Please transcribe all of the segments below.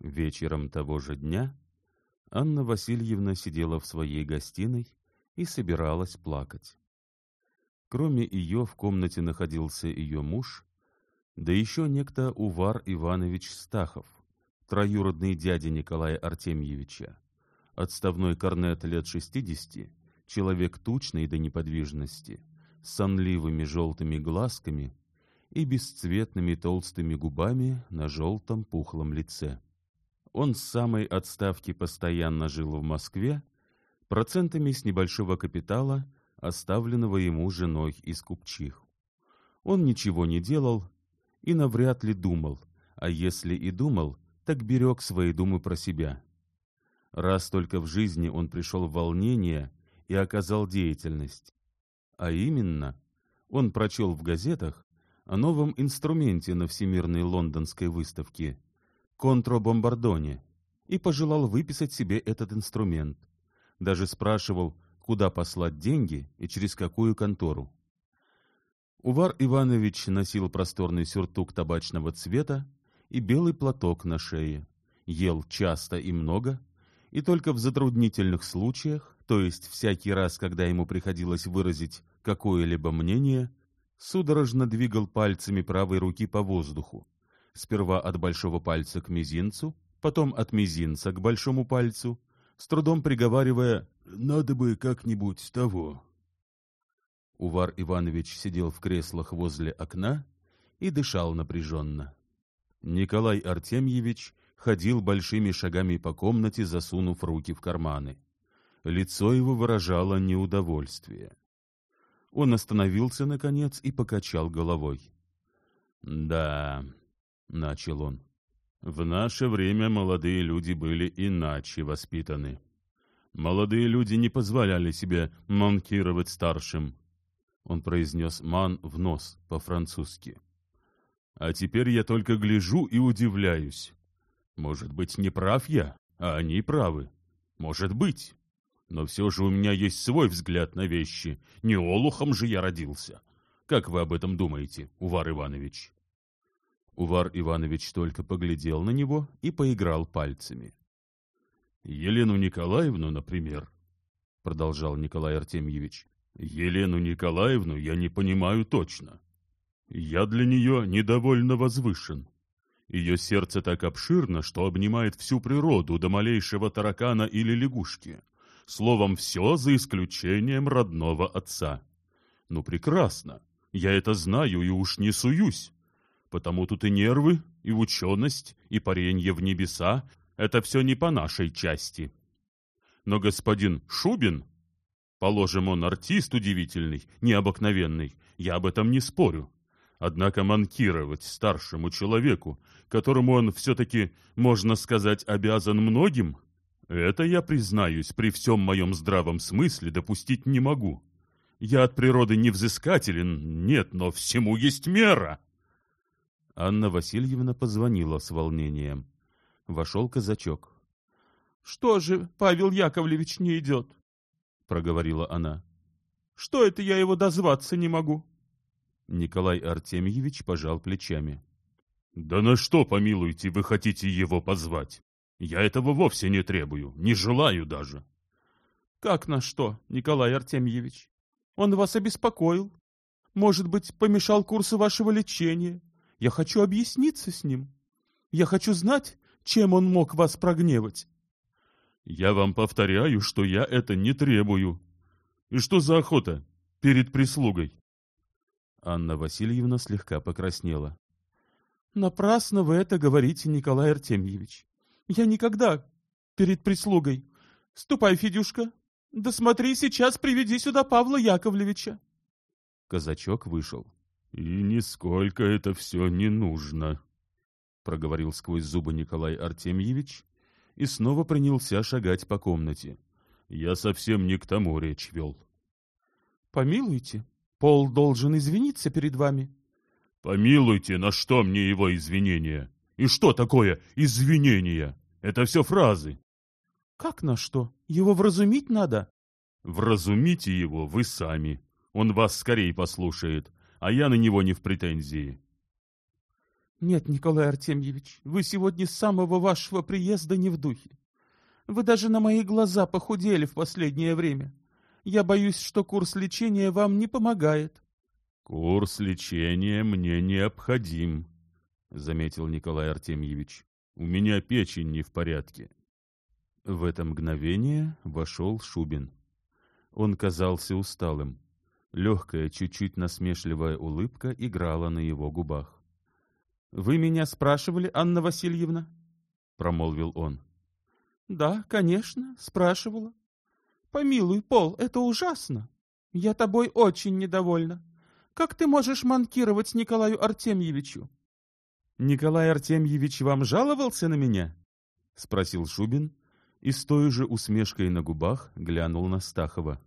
Вечером того же дня Анна Васильевна сидела в своей гостиной и собиралась плакать. Кроме ее в комнате находился ее муж, да еще некто Увар Иванович Стахов, троюродный дядя Николая Артемьевича, отставной корнет лет шестидесяти, человек тучный до неподвижности, с сонливыми желтыми глазками и бесцветными толстыми губами на желтом пухлом лице. Он с самой отставки постоянно жил в Москве, процентами с небольшого капитала, оставленного ему женой из купчих. Он ничего не делал и навряд ли думал, а если и думал, так берег свои думы про себя. Раз только в жизни он пришел в волнение и оказал деятельность. А именно, он прочел в газетах о новом инструменте на Всемирной лондонской выставке – контробомбардоне и пожелал выписать себе этот инструмент. Даже спрашивал, куда послать деньги и через какую контору. Увар Иванович носил просторный сюртук табачного цвета и белый платок на шее, ел часто и много, и только в затруднительных случаях, то есть всякий раз, когда ему приходилось выразить какое-либо мнение, судорожно двигал пальцами правой руки по воздуху, сперва от большого пальца к мизинцу, потом от мизинца к большому пальцу, с трудом приговаривая «надо бы как-нибудь того». Увар Иванович сидел в креслах возле окна и дышал напряженно. Николай Артемьевич ходил большими шагами по комнате, засунув руки в карманы. Лицо его выражало неудовольствие. Он остановился, наконец, и покачал головой. — Да, — начал он. «В наше время молодые люди были иначе воспитаны. Молодые люди не позволяли себе манкировать старшим». Он произнес «ман» в нос по-французски. «А теперь я только гляжу и удивляюсь. Может быть, не прав я, а они правы. Может быть. Но все же у меня есть свой взгляд на вещи. Не олухом же я родился. Как вы об этом думаете, Увар Иванович?» Увар Иванович только поглядел на него и поиграл пальцами. — Елену Николаевну, например, — продолжал Николай Артемьевич, — Елену Николаевну я не понимаю точно. Я для нее недовольно возвышен. Ее сердце так обширно, что обнимает всю природу до малейшего таракана или лягушки. Словом, все за исключением родного отца. Ну, прекрасно. Я это знаю и уж не суюсь. Потому тут и нервы, и ученость, и паренье в небеса — это все не по нашей части. Но господин Шубин, положим, он артист удивительный, необыкновенный, я об этом не спорю. Однако манкировать старшему человеку, которому он все-таки, можно сказать, обязан многим, это, я признаюсь, при всем моем здравом смысле допустить не могу. Я от природы не взыскателен, нет, но всему есть мера. Анна Васильевна позвонила с волнением. Вошел казачок. — Что же Павел Яковлевич не идет? — проговорила она. — Что это я его дозваться не могу? Николай Артемьевич пожал плечами. — Да на что, помилуйте, вы хотите его позвать? Я этого вовсе не требую, не желаю даже. — Как на что, Николай Артемьевич? Он вас обеспокоил. Может быть, помешал курсу вашего лечения? Я хочу объясниться с ним. Я хочу знать, чем он мог вас прогневать. Я вам повторяю, что я это не требую. И что за охота перед прислугой? Анна Васильевна слегка покраснела. Напрасно вы это говорите, Николай Артемьевич. Я никогда перед прислугой. Ступай, Федюшка, да смотри, сейчас приведи сюда Павла Яковлевича. Казачок вышел. — И нисколько это все не нужно, — проговорил сквозь зубы Николай Артемьевич и снова принялся шагать по комнате. Я совсем не к тому речь вел. — Помилуйте, Пол должен извиниться перед вами. — Помилуйте, на что мне его извинения? И что такое извинения? Это все фразы. — Как на что? Его вразумить надо. — Вразумите его вы сами. Он вас скорее послушает а я на него не в претензии. Нет, Николай Артемьевич, вы сегодня с самого вашего приезда не в духе. Вы даже на мои глаза похудели в последнее время. Я боюсь, что курс лечения вам не помогает. — Курс лечения мне необходим, — заметил Николай Артемьевич. — У меня печень не в порядке. В это мгновение вошел Шубин. Он казался усталым. Легкая, чуть-чуть насмешливая улыбка играла на его губах. — Вы меня спрашивали, Анна Васильевна? — промолвил он. — Да, конечно, спрашивала. — Помилуй, Пол, это ужасно. Я тобой очень недовольна. Как ты можешь манкировать Николаю Артемьевичу? — Николай Артемьевич вам жаловался на меня? — спросил Шубин и с той же усмешкой на губах глянул на Стахова.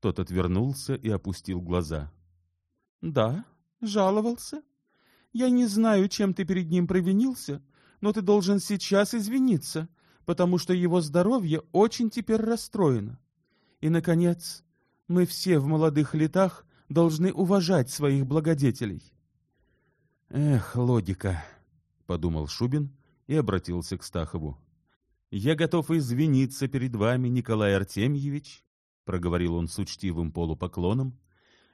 Тот отвернулся и опустил глаза. — Да, жаловался, я не знаю, чем ты перед ним провинился, но ты должен сейчас извиниться, потому что его здоровье очень теперь расстроено. И, наконец, мы все в молодых летах должны уважать своих благодетелей. «Эх, логика», — подумал Шубин и обратился к Стахову. «Я готов извиниться перед вами, Николай Артемьевич», — проговорил он с учтивым полупоклоном,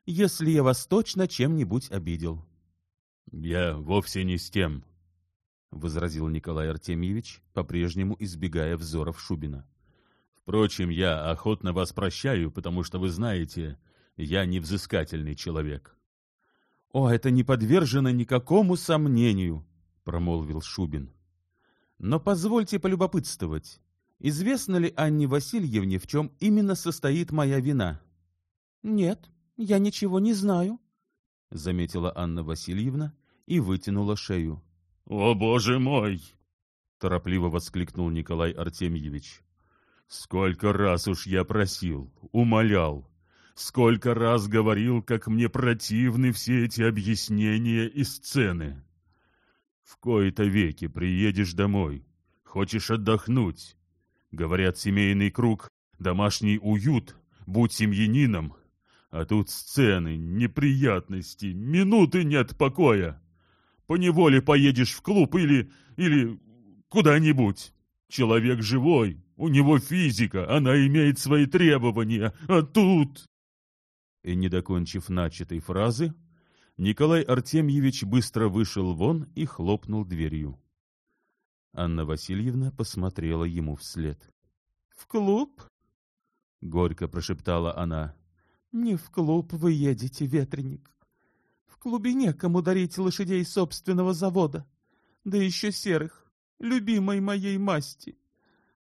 «если я вас точно чем-нибудь обидел». — Я вовсе не с тем, — возразил Николай Артемьевич, по-прежнему избегая взоров Шубина. — Впрочем, я охотно вас прощаю, потому что, вы знаете, я невзыскательный человек. — О, это не подвержено никакому сомнению, — промолвил Шубин. — Но позвольте полюбопытствовать. Известно ли Анне Васильевне, в чем именно состоит моя вина? — Нет, я ничего не знаю, — заметила Анна Васильевна и вытянула шею. — О, боже мой! — торопливо воскликнул Николай Артемьевич. — Сколько раз уж я просил, умолял, сколько раз говорил, как мне противны все эти объяснения и сцены. В кои-то веки приедешь домой, хочешь отдохнуть. Говорят, семейный круг, домашний уют, будь семьянином — а тут сцены, неприятности, минуты нет покоя. Поневоле поедешь в клуб или... или куда-нибудь. Человек живой, у него физика, она имеет свои требования, а тут... И, не докончив начатой фразы, Николай Артемьевич быстро вышел вон и хлопнул дверью. Анна Васильевна посмотрела ему вслед. — В клуб? — горько прошептала она. Не в клуб вы едете, ветреник. В клубе некому дарить лошадей собственного завода, да еще серых, любимой моей масти.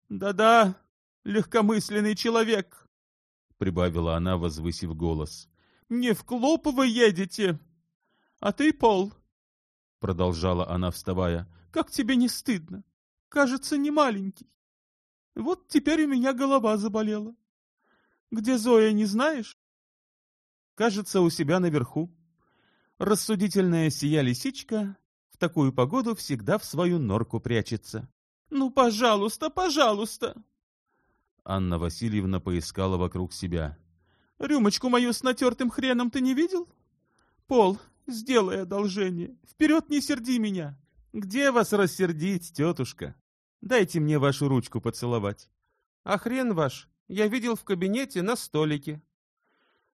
Да-да, легкомысленный человек, — прибавила она, возвысив голос. Не в клуб вы едете. А ты, Пол, — продолжала она, вставая, — как тебе не стыдно? Кажется, не маленький. Вот теперь у меня голова заболела. Где Зоя, не знаешь? Кажется, у себя наверху. Рассудительная сия лисичка в такую погоду всегда в свою норку прячется. «Ну, пожалуйста, пожалуйста!» Анна Васильевна поискала вокруг себя. «Рюмочку мою с натертым хреном ты не видел? Пол, сделай одолжение. Вперед не серди меня!» «Где вас рассердить, тетушка? Дайте мне вашу ручку поцеловать. А хрен ваш я видел в кабинете на столике.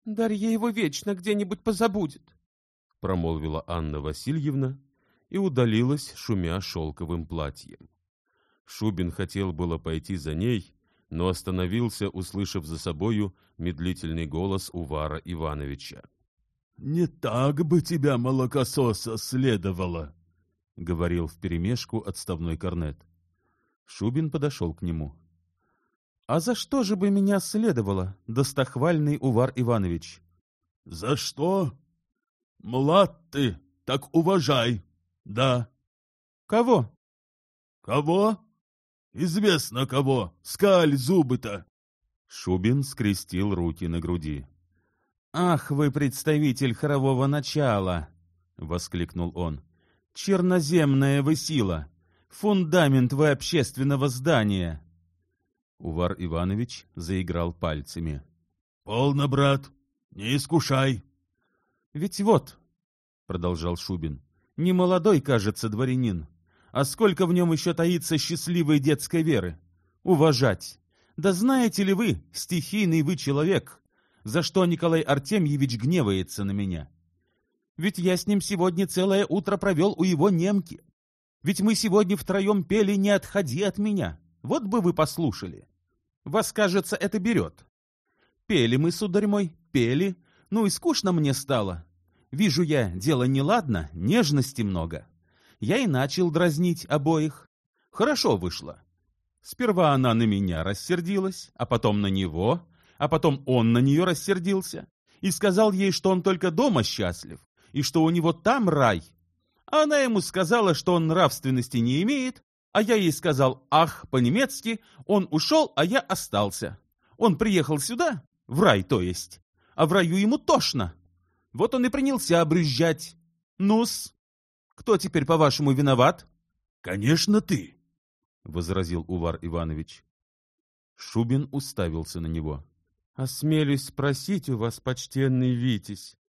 Дарья его вечно где-нибудь позабудет, — промолвила Анна Васильевна и удалилась, шумя шелковым платьем. Шубин хотел было пойти за ней, но остановился, услышав за собою медлительный голос Увара Ивановича. — Не так бы тебя, молокососа, следовало, — говорил вперемешку отставной корнет. Шубин подошел к нему. А за что же бы меня следовало, достохвальный Увар Иванович? — За что? Млад ты, так уважай, да. — Кого? — Кого? Известно кого, скаль зубы-то. Шубин скрестил руки на груди. — Ах вы, представитель хорового начала! — воскликнул он. — Черноземная вы сила! Фундамент вы общественного здания! — Увар Иванович заиграл пальцами. — Полно, брат, не искушай. — Ведь вот, — продолжал Шубин, Не молодой, кажется, дворянин. А сколько в нем еще таится счастливой детской веры? Уважать. Да знаете ли вы, стихийный вы человек, за что Николай Артемьевич гневается на меня? Ведь я с ним сегодня целое утро провел у его немки. Ведь мы сегодня втроем пели «Не отходи от меня». Вот бы вы послушали. Вас, кажется, это берет. Пели мы, сударь мой, пели. Ну и скучно мне стало. Вижу я, дело неладно, нежности много. Я и начал дразнить обоих. Хорошо вышло. Сперва она на меня рассердилась, а потом на него, а потом он на нее рассердился и сказал ей, что он только дома счастлив, и что у него там рай. А она ему сказала, что он нравственности не имеет, а я ей сказал «ах» по-немецки, он ушел, а я остался. Он приехал сюда, в рай то есть, а в раю ему тошно. Вот он и принялся обрюзжать. Ну-с, кто теперь, по-вашему, виноват? — Конечно, ты, — возразил Увар Иванович. Шубин уставился на него. — Осмелюсь спросить у вас, почтенный Витязь, —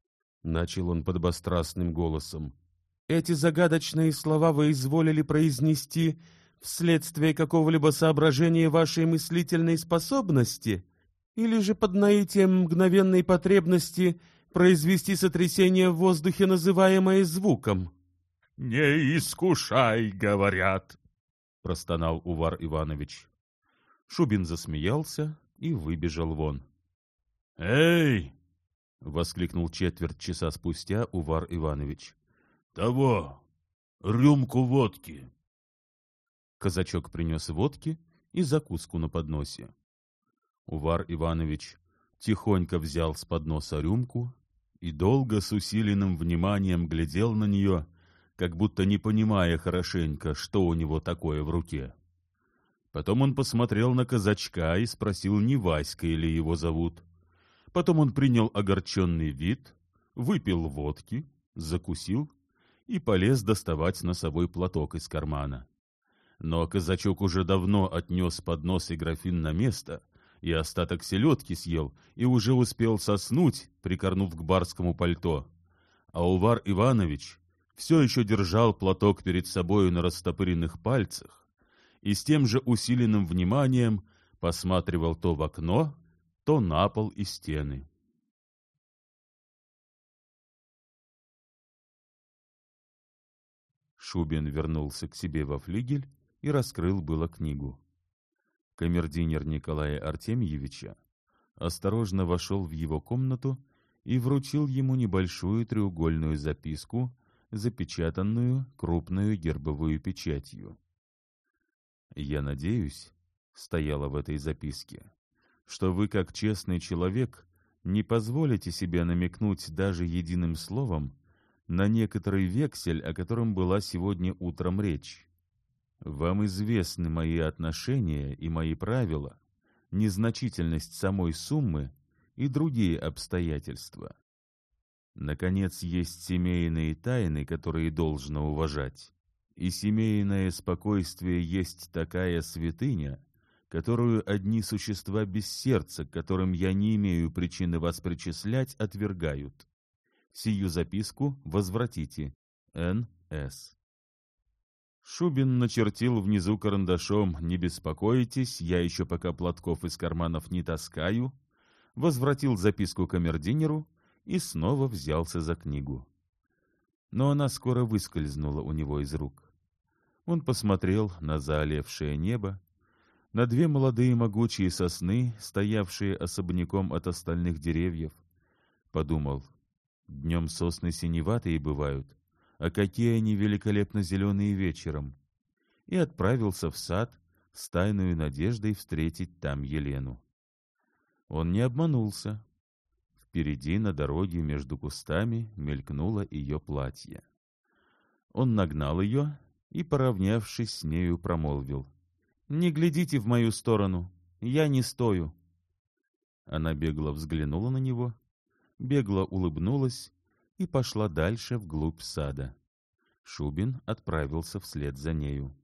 начал он подбострастным голосом. — Эти загадочные слова вы изволили произнести вследствие какого-либо соображения вашей мыслительной способности или же под наитием мгновенной потребности произвести сотрясение в воздухе, называемое звуком. — Не искушай, говорят, — простонал Увар Иванович. Шубин засмеялся и выбежал вон. — Эй! — воскликнул четверть часа спустя Увар Иванович. — Того! Рюмку водки! Казачок принес водки и закуску на подносе. Увар Иванович тихонько взял с подноса рюмку и долго с усиленным вниманием глядел на нее, как будто не понимая хорошенько, что у него такое в руке. Потом он посмотрел на казачка и спросил, не Васькой ли его зовут. Потом он принял огорченный вид, выпил водки, закусил и полез доставать носовой платок из кармана. Но казачок уже давно отнес поднос и графин на место — и остаток селедки съел, и уже успел соснуть, прикорнув к барскому пальто. А Увар Иванович все еще держал платок перед собою на растопыренных пальцах и с тем же усиленным вниманием посматривал то в окно, то на пол и стены. Шубин вернулся к себе во флигель и раскрыл было книгу камердинер Николая Артемьевича осторожно вошел в его комнату и вручил ему небольшую треугольную записку, запечатанную крупную гербовую печатью. «Я надеюсь», — стояло в этой записке, — «что вы, как честный человек, не позволите себе намекнуть даже единым словом на некоторый вексель, о котором была сегодня утром речь. Вам известны мои отношения и мои правила, незначительность самой суммы и другие обстоятельства. Наконец, есть семейные тайны, которые должно уважать. И семейное спокойствие есть такая святыня, которую одни существа без сердца, которым я не имею причины вас причислять, отвергают. Сию записку возвратите. Н.С. Шубин начертил внизу карандашом «Не беспокойтесь, я еще пока платков из карманов не таскаю», возвратил записку камердинеру и снова взялся за книгу. Но она скоро выскользнула у него из рук. Он посмотрел на заолевшее небо, на две молодые могучие сосны, стоявшие особняком от остальных деревьев. Подумал, днем сосны синеватые бывают, а какие они великолепно зеленые вечером, и отправился в сад с тайной надеждой встретить там Елену. Он не обманулся. Впереди на дороге между кустами мелькнуло ее платье. Он нагнал ее и, поравнявшись с нею, промолвил. «Не глядите в мою сторону, я не стою». Она бегло взглянула на него, бегло улыбнулась и пошла дальше вглубь сада. Шубин отправился вслед за нею.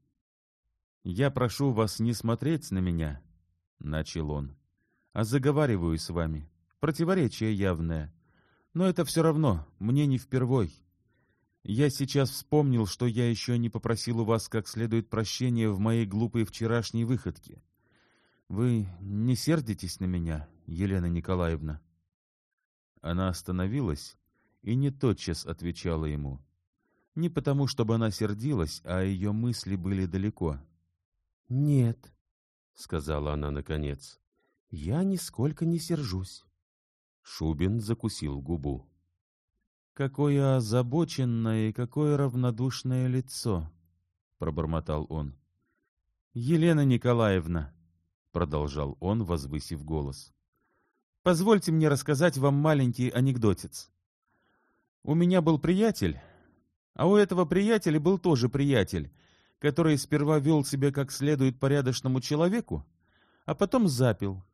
«Я прошу вас не смотреть на меня», — начал он, — «а заговариваю с вами. Противоречие явное. Но это все равно, мне не впервой. Я сейчас вспомнил, что я еще не попросил у вас как следует прощения в моей глупой вчерашней выходке. Вы не сердитесь на меня, Елена Николаевна?» Она остановилась и не тотчас отвечала ему. Не потому, чтобы она сердилась, а ее мысли были далеко. «Нет», — сказала она наконец, — «я нисколько не сержусь». Шубин закусил губу. «Какое озабоченное и какое равнодушное лицо!» — пробормотал он. «Елена Николаевна!» — продолжал он, возвысив голос. «Позвольте мне рассказать вам маленький анекдотец. У меня был приятель, а у этого приятеля был тоже приятель, который сперва вел себя как следует порядочному человеку, а потом запил.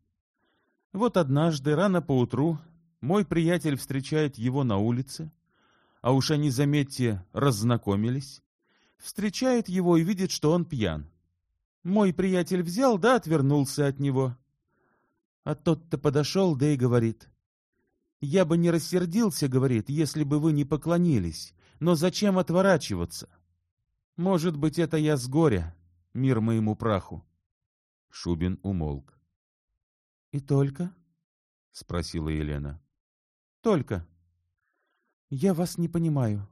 Вот однажды, рано поутру, мой приятель встречает его на улице, а уж они, заметьте, раззнакомились, встречает его и видит, что он пьян. Мой приятель взял, да отвернулся от него. А тот-то подошел, да и говорит. «Я бы не рассердился, — говорит, — если бы вы не поклонились, но зачем отворачиваться? Может быть, это я с горя, мир моему праху». Шубин умолк. «И только?» — спросила Елена. Только. Я вас не понимаю.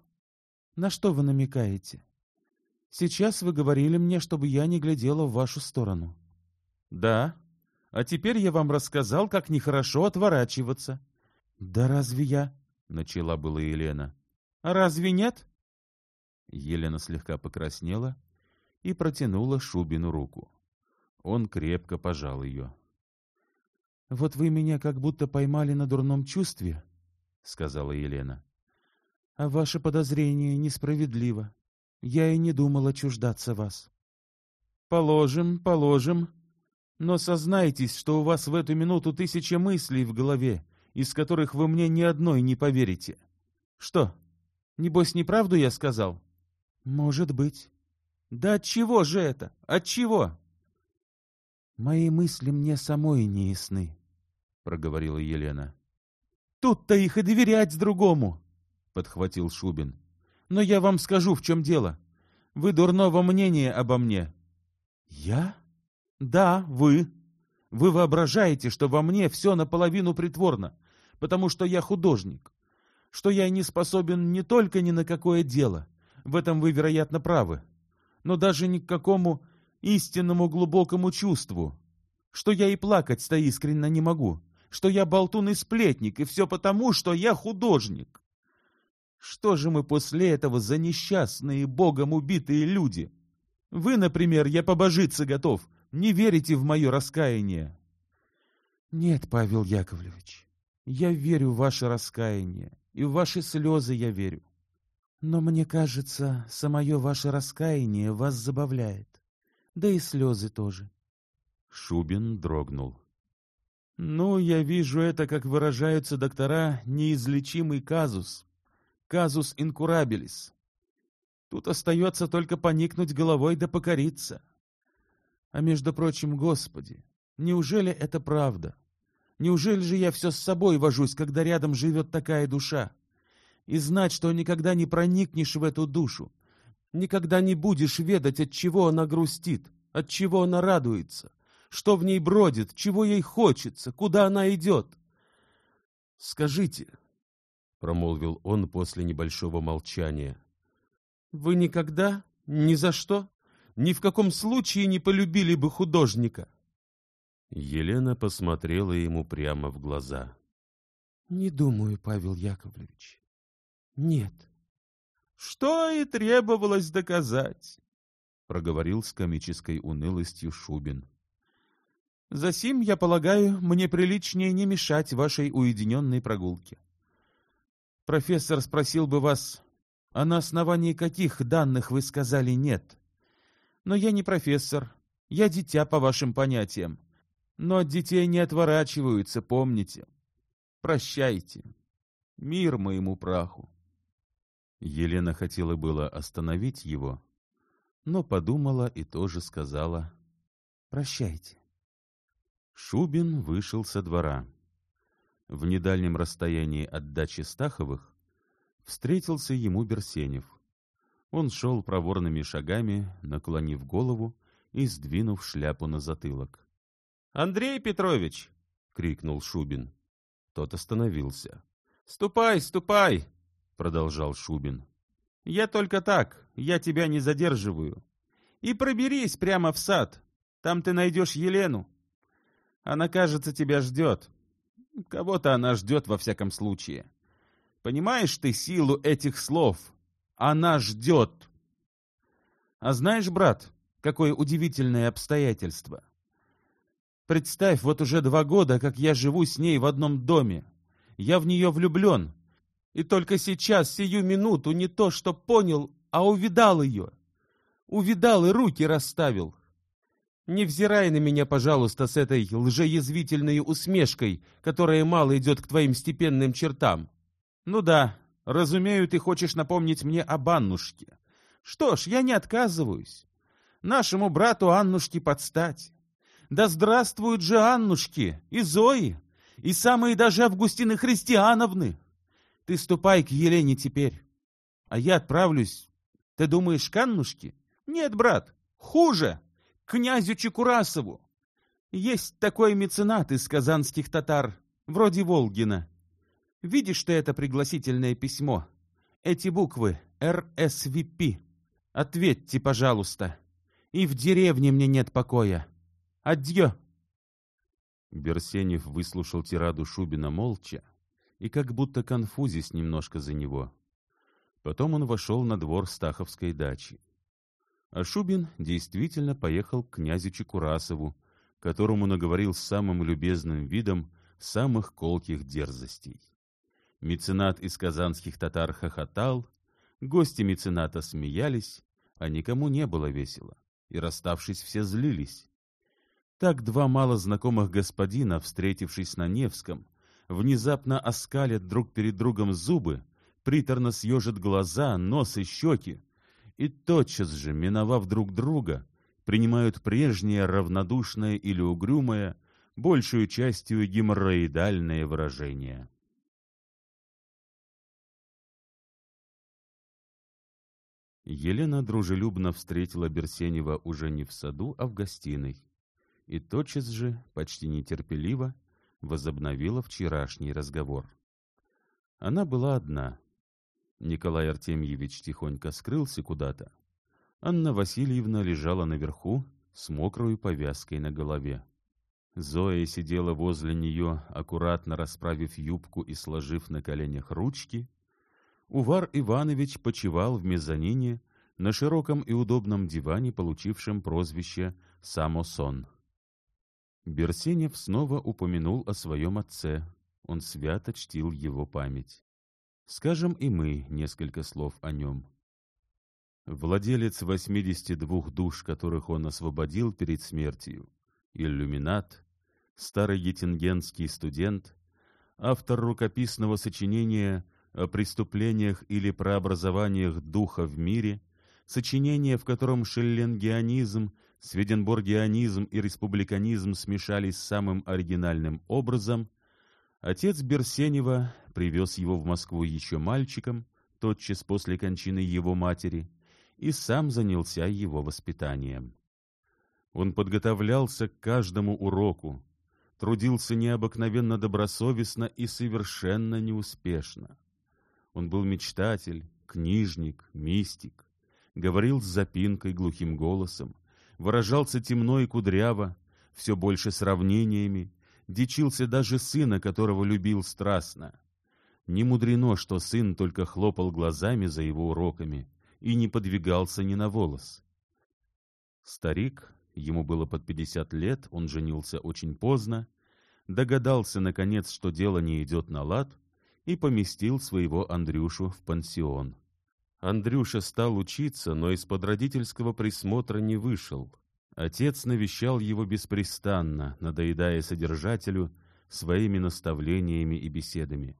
На что вы намекаете? Сейчас вы говорили мне, чтобы я не глядела в вашу сторону. Да. А теперь я вам рассказал, как нехорошо отворачиваться. Да разве я... Начала была Елена. А разве нет? Елена слегка покраснела и протянула Шубину руку. Он крепко пожал ее. — Вот вы меня как будто поймали на дурном чувстве, — сказала Елена. — А ваше подозрение несправедливо. Я и не думала чуждаться вас. — Положим, положим. Но сознайтесь, что у вас в эту минуту тысяча мыслей в голове, из которых вы мне ни одной не поверите. Что, небось, неправду я сказал? — Может быть. — Да от чего же это? От чего? — Мои мысли мне самой не ясны, — проговорила Елена. Тут-то их и доверять другому, — подхватил Шубин. — Но я вам скажу, в чем дело. Вы дурного мнения обо мне. — Я? — Да, вы. Вы воображаете, что во мне все наполовину притворно, потому что я художник, что я не способен не только ни на какое дело, в этом вы, вероятно, правы, но даже ни к какому истинному глубокому чувству, что я и плакать-то искренне не могу, что я болтун и сплетник, и все потому, что я художник. Что же мы после этого за несчастные, богом убитые люди? Вы, например, я побожиться готов, не верите в мое раскаяние. Нет, Павел Яковлевич, я верю в ваше раскаяние, и в ваши слезы я верю. Но мне кажется, самое ваше раскаяние вас забавляет, да и слезы тоже. Шубин дрогнул. Ну, я вижу это, как выражаются доктора, неизлечимый казус. Казус инкурабилис. Тут остается только поникнуть головой да покориться. А между прочим, Господи, неужели это правда? Неужели же я все с собой вожусь, когда рядом живет такая душа? И знать, что никогда не проникнешь в эту душу, никогда не будешь ведать, от чего она грустит, от чего она радуется — что в ней бродит, чего ей хочется, куда она идет. — Скажите, — промолвил он после небольшого молчания, — вы никогда, ни за что, ни в каком случае не полюбили бы художника? Елена посмотрела ему прямо в глаза. — Не думаю, Павел Яковлевич. Нет. — Что и требовалось доказать, — проговорил с комической унылостью Шубин. — Засим, я полагаю, мне приличнее не мешать вашей уединенной прогулке. Профессор спросил бы вас, а на основании каких данных вы сказали «нет». Но я не профессор, я дитя по вашим понятиям. Но от детей не отворачиваются, помните. Прощайте. Мир моему праху. Елена хотела было остановить его, но подумала и тоже сказала «Прощайте». Шубин вышел со двора. В недальнем расстоянии от дачи Стаховых встретился ему Берсенев. Он шел проворными шагами, наклонив голову и сдвинув шляпу на затылок. — Андрей Петрович! — крикнул Шубин. Тот остановился. — Ступай, ступай! — продолжал Шубин. — Я только так, я тебя не задерживаю. И проберись прямо в сад, там ты найдешь Елену. Она, кажется, тебя ждет. Кого-то она ждет во всяком случае. Понимаешь ты силу этих слов? Она ждет. А знаешь, брат, какое удивительное обстоятельство. Представь, вот уже два года, как я живу с ней в одном доме. Я в нее влюблен. И только сейчас, сию минуту, не то что понял, а увидал ее. Увидал и руки расставил. Не взирай на меня, пожалуйста, с этой лжеязвительной усмешкой, которая мало идет к твоим степенным чертам. Ну да, разумею, ты хочешь напомнить мне об Аннушке. Что ж, я не отказываюсь. Нашему брату Аннушке подстать. Да здравствуют же Аннушки и Зои, и самые даже Августины Христиановны. Ты ступай к Елене теперь, а я отправлюсь, ты думаешь, к Аннушке? Нет, брат, хуже, князю Чекурасову. Есть такой меценат из казанских татар, вроде Волгина. Видишь ты это пригласительное письмо? Эти буквы РСВП. Ответьте, пожалуйста. И в деревне мне нет покоя. Адьё. Берсенев выслушал тираду Шубина молча и как будто конфузясь немножко за него. Потом он вошел на двор Стаховской дачи. А Шубин действительно поехал к князю Чекурасову, которому наговорил самым любезным видом самых колких дерзостей. Меценат из казанских татар хохотал, гости мецената смеялись, а никому не было весело, и, расставшись, все злились. Так два мало знакомых господина, встретившись на Невском, внезапно оскалят друг перед другом зубы, приторно съежат глаза, нос и щеки, и тотчас же, миновав друг друга, принимают прежнее равнодушное или угрюмое, большую частью геморроидальное выражение. Елена дружелюбно встретила Берсенева уже не в саду, а в гостиной, и тотчас же, почти нетерпеливо, возобновила вчерашний разговор. Она была одна. Николай Артемьевич тихонько скрылся куда-то. Анна Васильевна лежала наверху с мокрой повязкой на голове. Зоя сидела возле нее, аккуратно расправив юбку и сложив на коленях ручки, Увар Иванович почивал в мезонине на широком и удобном диване, получившем прозвище «Самосон». Берсенев снова упомянул о своем отце. Он свято чтил его память. Скажем и мы несколько слов о нем. Владелец 82 душ, которых он освободил перед смертью, иллюминат, старый геттингенский студент, автор рукописного сочинения о преступлениях или прообразованиях духа в мире, сочинение, в котором шелленгианизм, сведенборгианизм и республиканизм смешались самым оригинальным образом, отец Берсенева привез его в Москву еще мальчиком, тотчас после кончины его матери, и сам занялся его воспитанием. Он подготовлялся к каждому уроку, трудился необыкновенно добросовестно и совершенно неуспешно. Он был мечтатель, книжник, мистик, говорил с запинкой глухим голосом, выражался темно и кудряво, все больше сравнениями, дичился даже сына, которого любил страстно. Не мудрено, что сын только хлопал глазами за его уроками и не подвигался ни на волос. Старик, ему было под пятьдесят лет, он женился очень поздно, догадался, наконец, что дело не идет на лад, и поместил своего Андрюшу в пансион. Андрюша стал учиться, но из-под родительского присмотра не вышел. Отец навещал его беспрестанно, надоедая содержателю своими наставлениями и беседами.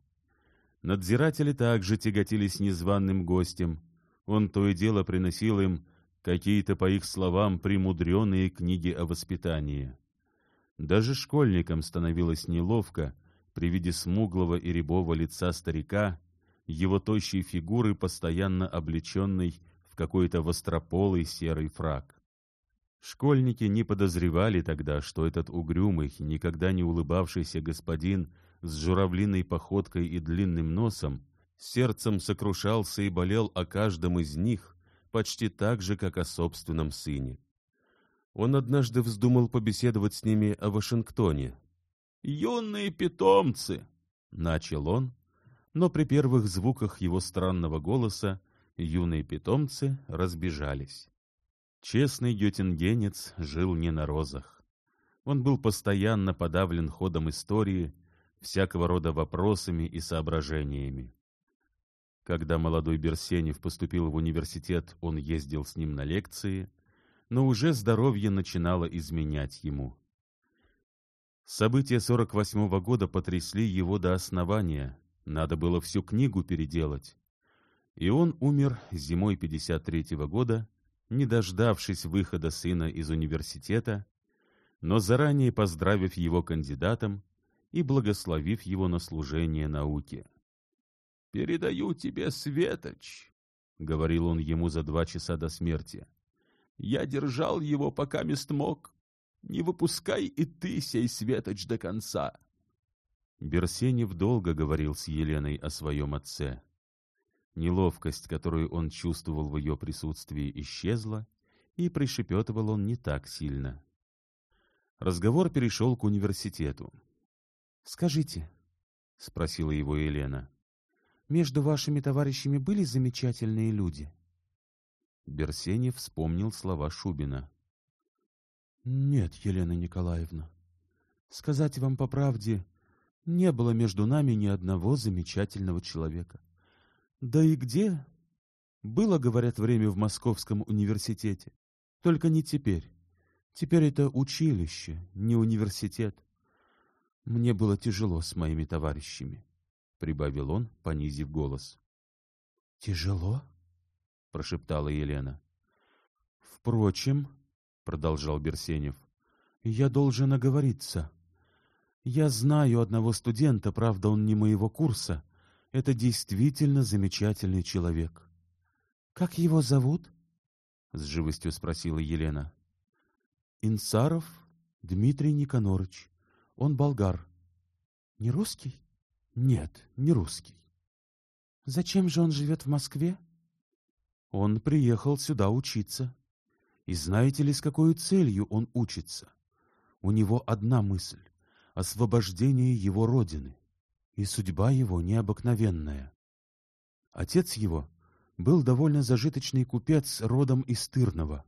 Надзиратели также тяготились незваным гостем. Он то и дело приносил им какие-то, по их словам, премудренные книги о воспитании. Даже школьникам становилось неловко, при виде смуглого и рябого лица старика, его тощей фигуры, постоянно облеченной в какой-то вострополый серый фраг. Школьники не подозревали тогда, что этот угрюмый, никогда не улыбавшийся господин с журавлиной походкой и длинным носом сердцем сокрушался и болел о каждом из них почти так же, как о собственном сыне. Он однажды вздумал побеседовать с ними о Вашингтоне. «Юные питомцы!» — начал он, но при первых звуках его странного голоса юные питомцы разбежались. Честный гетингенец жил не на розах. Он был постоянно подавлен ходом истории, всякого рода вопросами и соображениями. Когда молодой Берсенев поступил в университет, он ездил с ним на лекции, но уже здоровье начинало изменять ему. События 48-го года потрясли его до основания, надо было всю книгу переделать. И он умер зимой 53-го года, не дождавшись выхода сына из университета, но заранее поздравив его кандидатом и благословив его на служение науке. «Передаю тебе, Светоч», — говорил он ему за два часа до смерти. «Я держал его, пока мест мог. Не выпускай и ты сей Светоч до конца». Берсенев долго говорил с Еленой о своем отце. Неловкость, которую он чувствовал в ее присутствии, исчезла, и пришепетывал он не так сильно. Разговор перешел к университету. — Скажите, — спросила его Елена, — между вашими товарищами были замечательные люди? Берсенев вспомнил слова Шубина. — Нет, Елена Николаевна. Сказать вам по правде, не было между нами ни одного замечательного человека. Да и где? Было, говорят, время в Московском университете. Только не теперь. Теперь это училище, не университет. Мне было тяжело с моими товарищами, — прибавил он, понизив голос. — Тяжело? — прошептала Елена. — Впрочем, — продолжал Берсенев, — я должен оговориться. Я знаю одного студента, правда, он не моего курса. Это действительно замечательный человек. — Как его зовут? — с живостью спросила Елена. — Инсаров Дмитрий Никонорович. Он болгар. — Не русский? — Нет, не русский. — Зачем же он живет в Москве? — Он приехал сюда учиться. И знаете ли, с какой целью он учится? У него одна мысль освобождение его родины, и судьба его необыкновенная. Отец его был довольно зажиточный купец родом из Тырнова.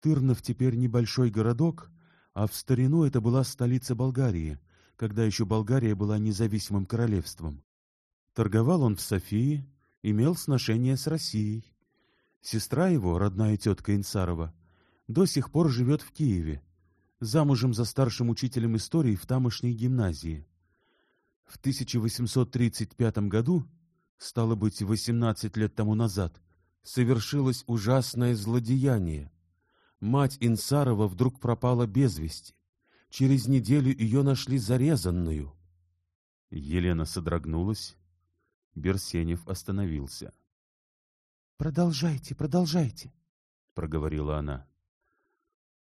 Тырнов теперь небольшой городок, а в старину это была столица Болгарии, когда еще Болгария была независимым королевством. Торговал он в Софии, имел сношение с Россией. Сестра его, родная тетка Инсарова, до сих пор живет в Киеве, замужем за старшим учителем истории в тамошней гимназии. В 1835 году, стало быть, 18 лет тому назад, совершилось ужасное злодеяние. Мать Инсарова вдруг пропала без вести. Через неделю ее нашли зарезанную. Елена содрогнулась. Берсенев остановился. — Продолжайте, продолжайте, — проговорила она.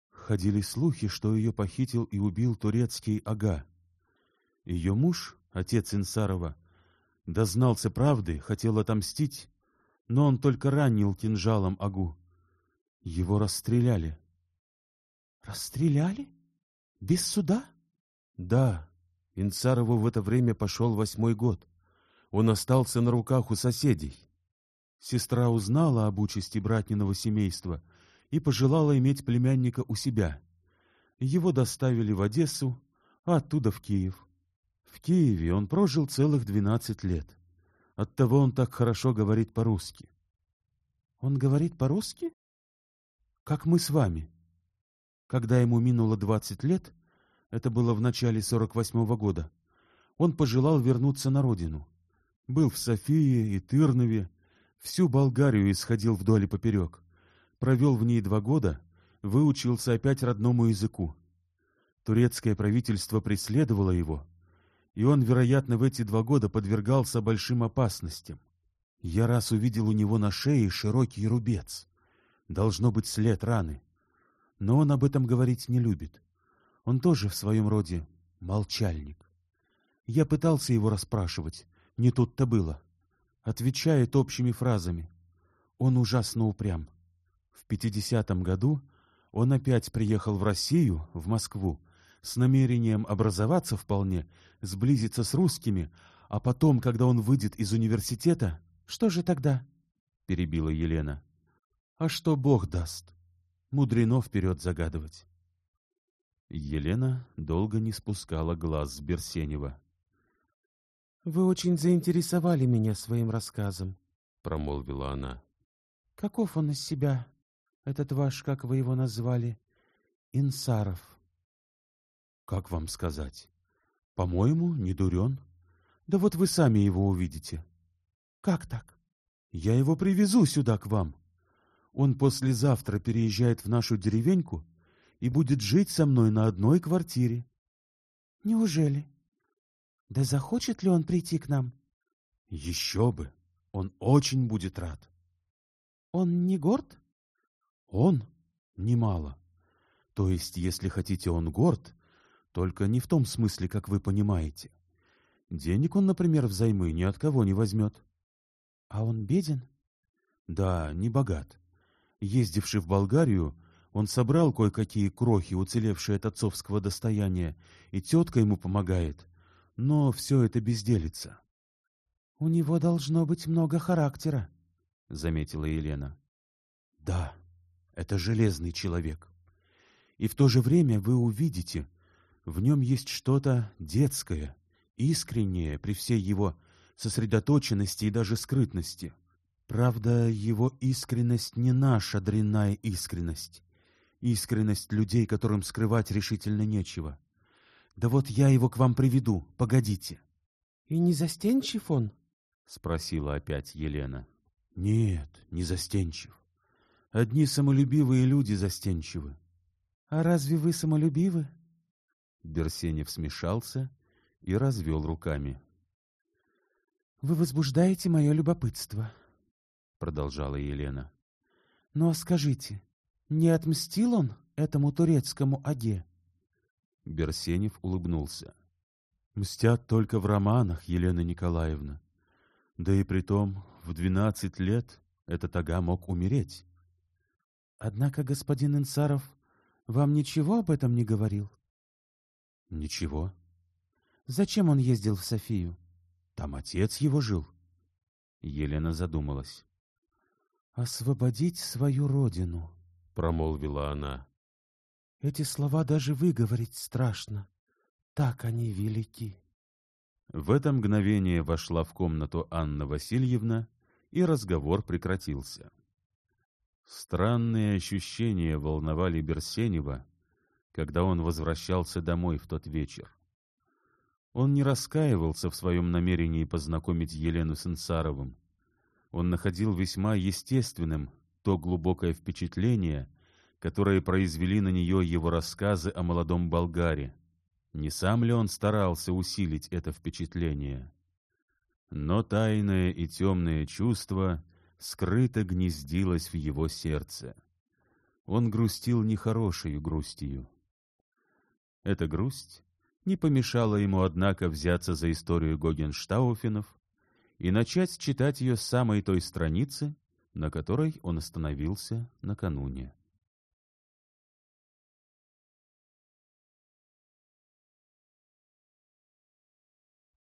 Ходили слухи, что ее похитил и убил турецкий ага. Ее муж, отец Инсарова, дознался правды, хотел отомстить, но он только ранил кинжалом агу. Его расстреляли. — Расстреляли? Без суда? — Да. Инсарову в это время пошел восьмой год. Он остался на руках у соседей. Сестра узнала об участи братниного семейства — и пожелала иметь племянника у себя. Его доставили в Одессу, а оттуда в Киев. В Киеве он прожил целых двенадцать лет. Оттого он так хорошо говорит по-русски. Он говорит по-русски? Как мы с вами. Когда ему минуло двадцать лет, это было в начале сорок восьмого года, он пожелал вернуться на родину. Был в Софии и Тырнове, всю Болгарию исходил вдоль и поперек провел в ней два года, выучился опять родному языку. Турецкое правительство преследовало его. И он, вероятно, в эти два года подвергался большим опасностям. Я раз увидел у него на шее широкий рубец. Должно быть след раны. Но он об этом говорить не любит. Он тоже в своем роде молчальник. Я пытался его расспрашивать, не тут-то было. Отвечает общими фразами. Он ужасно упрям. В пятидесятом году он опять приехал в Россию, в Москву, с намерением образоваться вполне, сблизиться с русскими, а потом, когда он выйдет из университета... — Что же тогда? — перебила Елена. — А что Бог даст? Мудрено вперед загадывать. Елена долго не спускала глаз с Берсенева. — Вы очень заинтересовали меня своим рассказом, — промолвила она. — Каков он из себя, этот ваш, как вы его назвали, Инсаров? — Как вам сказать? По-моему, не дурен. Да вот вы сами его увидите. — Как так? — Я его привезу сюда к вам. Он послезавтра переезжает в нашу деревеньку и будет жить со мной на одной квартире. — Неужели? Да захочет ли он прийти к нам? — Еще бы! Он очень будет рад. — Он не горд? — Он? Немало. То есть, если хотите, он горд, только не в том смысле, как вы понимаете. Денег он, например, взаймы ни от кого не возьмет. — А он беден? — Да, не богат. Ездивший в Болгарию, он собрал кое-какие крохи, уцелевшие от отцовского достояния, и тетка ему помогает. Но все это безделится. — У него должно быть много характера, — заметила Елена. — Да, это железный человек. И в то же время вы увидите, в нем есть что-то детское, искреннее при всей его сосредоточенности и даже скрытности. Правда, его искренность не наша дрянная искренность. Искренность людей, которым скрывать решительно нечего. Да вот я его к вам приведу, погодите. — И не застенчив он? — спросила опять Елена. — Нет, не застенчив. Одни самолюбивые люди застенчивы. — А разве вы самолюбивы? Берсенев смешался и развел руками. — Вы возбуждаете мое любопытство, продолжала Елена. Но скажите, не отмстил он этому турецкому аге? Берсенев улыбнулся. Мстят только в романах, Елена Николаевна. Да и притом в двенадцать лет этот ага мог умереть. Однако господин Инсаров вам ничего об этом не говорил? Ничего. Зачем он ездил в Софию? Там отец его жил. Елена задумалась. «Освободить свою родину», — промолвила она. «Эти слова даже выговорить страшно. Так они велики». В это мгновение вошла в комнату Анна Васильевна, и разговор прекратился. Странные ощущения волновали Берсенева, когда он возвращался домой в тот вечер. Он не раскаивался в своем намерении познакомить Елену с Инсаровым он находил весьма естественным то глубокое впечатление, которое произвели на нее его рассказы о молодом болгаре. Не сам ли он старался усилить это впечатление? Но тайное и темное чувство скрыто гнездилось в его сердце. Он грустил нехорошей грустью. Эта грусть не помешала ему, однако, взяться за историю Гогенштауфенов и начать читать ее с самой той страницы, на которой он остановился накануне.